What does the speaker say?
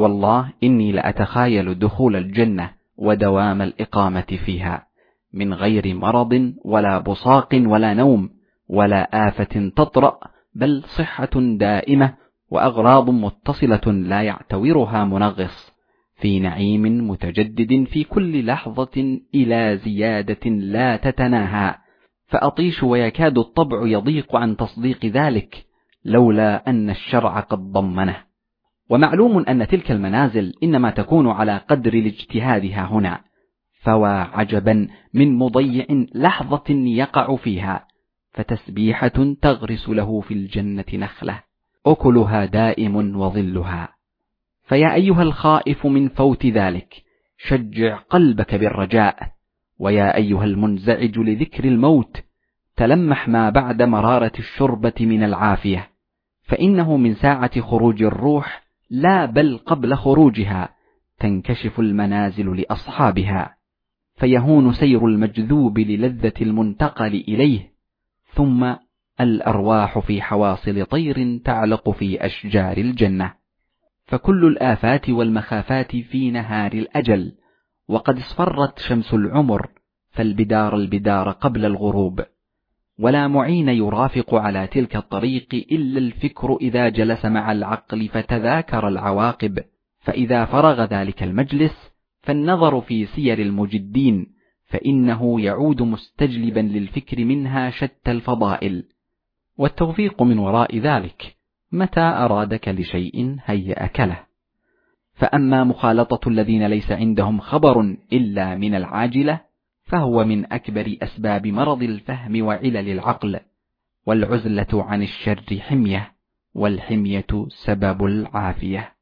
والله إني لأتخايل دخول الجنة ودوام الإقامة فيها من غير مرض ولا بصاق ولا نوم ولا آفة تطرأ بل صحة دائمة وأغراض متصلة لا يعتورها منغص في نعيم متجدد في كل لحظة إلى زيادة لا تتناهى فأطيش ويكاد الطبع يضيق عن تصديق ذلك لولا أن الشرع قد ضمنه. ومعلوم أن تلك المنازل إنما تكون على قدر الاجتهاد ها هنا فوا عجبا من مضيع لحظة يقع فيها فتسبيحة تغرس له في الجنة نخلة. أكلها دائم وظلها. فيا أيها الخائف من فوت ذلك شجع قلبك بالرجاء. ويا أيها المنزعج لذكر الموت تلمح ما بعد مرارة الشربة من العافية. فإنه من ساعة خروج الروح لا بل قبل خروجها تنكشف المنازل لأصحابها فيهون سير المجذوب للذة المنتقل إليه ثم الأرواح في حواصل طير تعلق في أشجار الجنة. فكل الآفات والمخافات في نهار الأجل وقد اصفرت شمس العمر فالبدار البدار قبل الغروب. ولا معين يرافق على تلك الطريق إلا الفكر إذا جلس مع العقل فتذاكر العواقب. فإذا فرغ ذلك المجلس فالنظر في سير المجدين فإنه يعود مستجلبا للفكر منها شتى الفضائل. والتوفيق من وراء ذلك متى أرادك لشيء هيأك له. فأما مخالطة الذين ليس عندهم خبر إلا من العاجلة فهو من أكبر أسباب مرض الفهم وعلل العقل والعزلة عن الشر حمية والحمية سبب العافية.